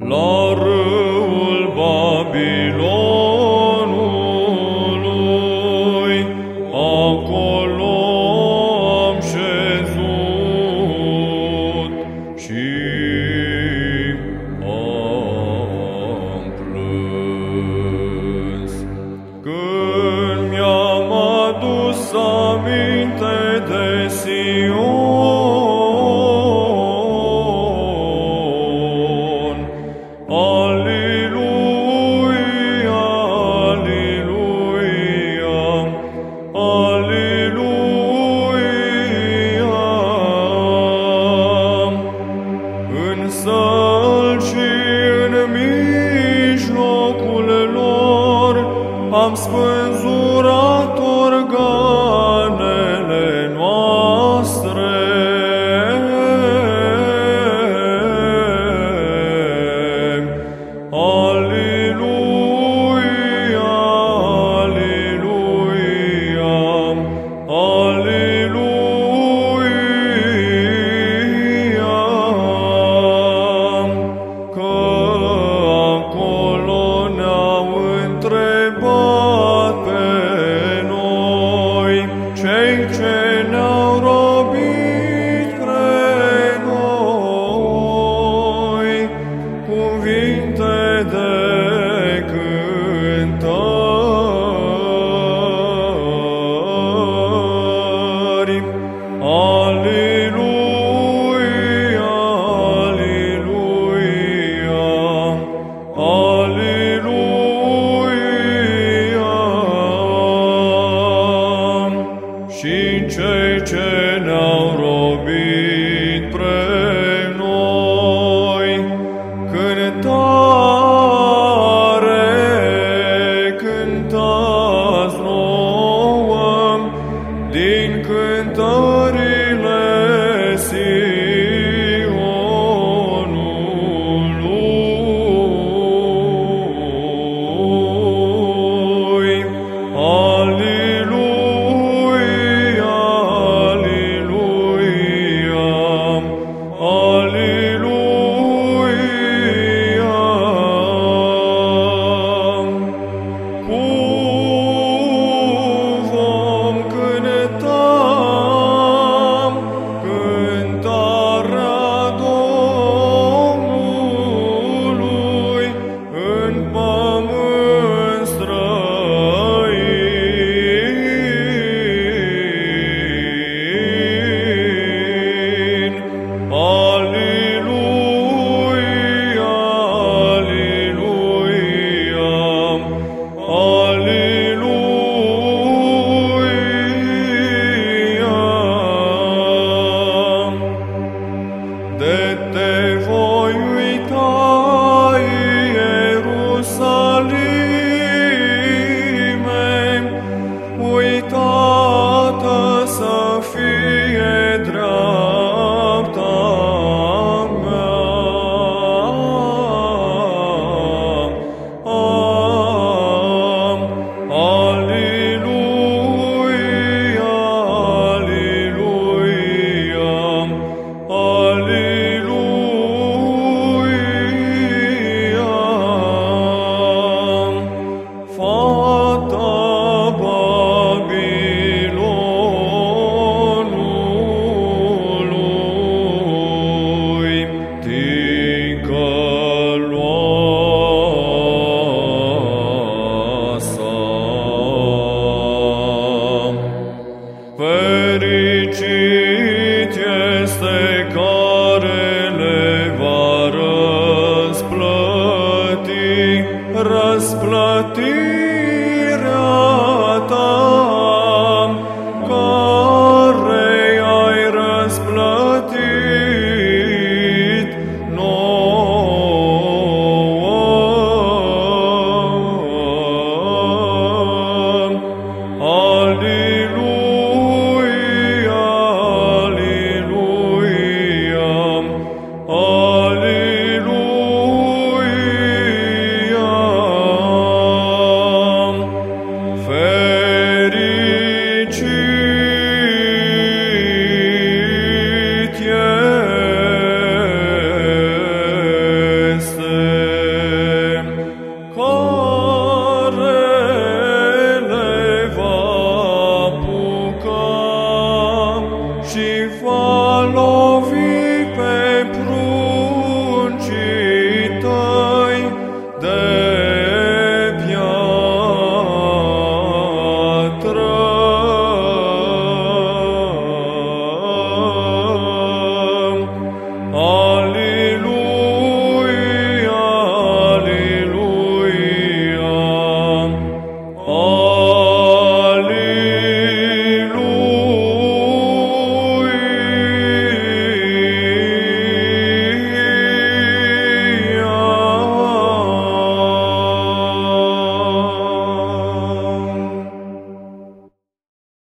La În cântare, Ierusalime, she falls.